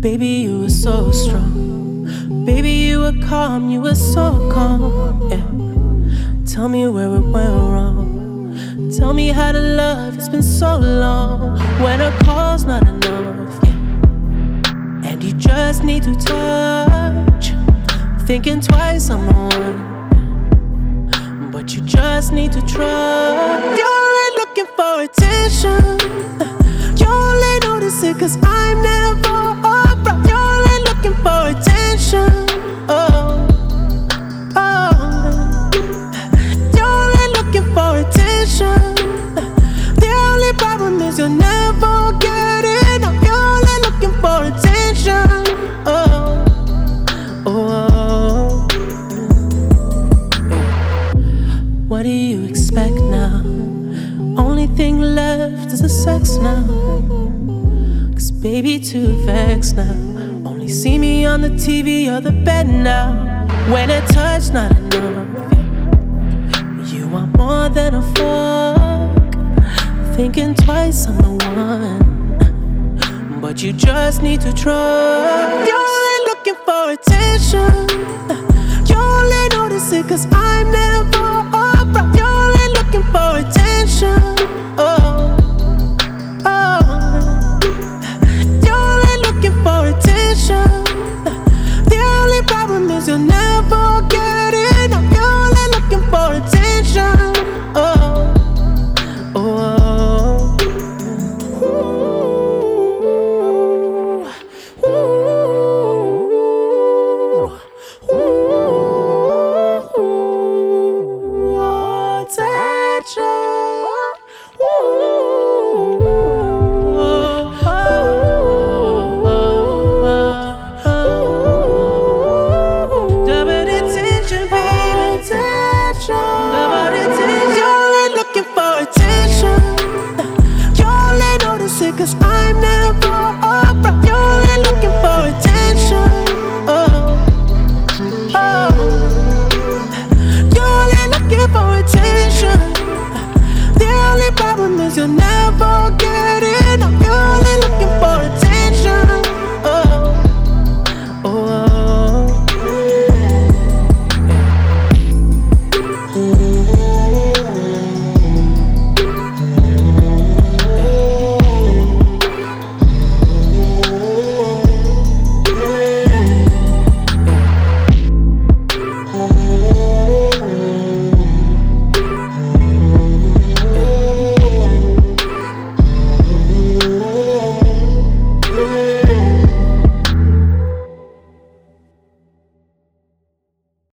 Baby, you were so strong. Baby, you were calm, you were so calm. Yeah. Tell me where it went wrong. Tell me how to love, it's been so long. When a call's not enough, yeah. And you just need to touch. Thinking twice, I'm one. But you just need to trust. thing left is the sex now. Cause baby, too vexed now. Only see me on the TV or the bed now. When a touch, not enough. You want more than a fuck. Thinking twice, I'm the one. But you just need to trust. You're only looking for attention. You only notice it cause I'm never around. You're only looking for attention. Oh.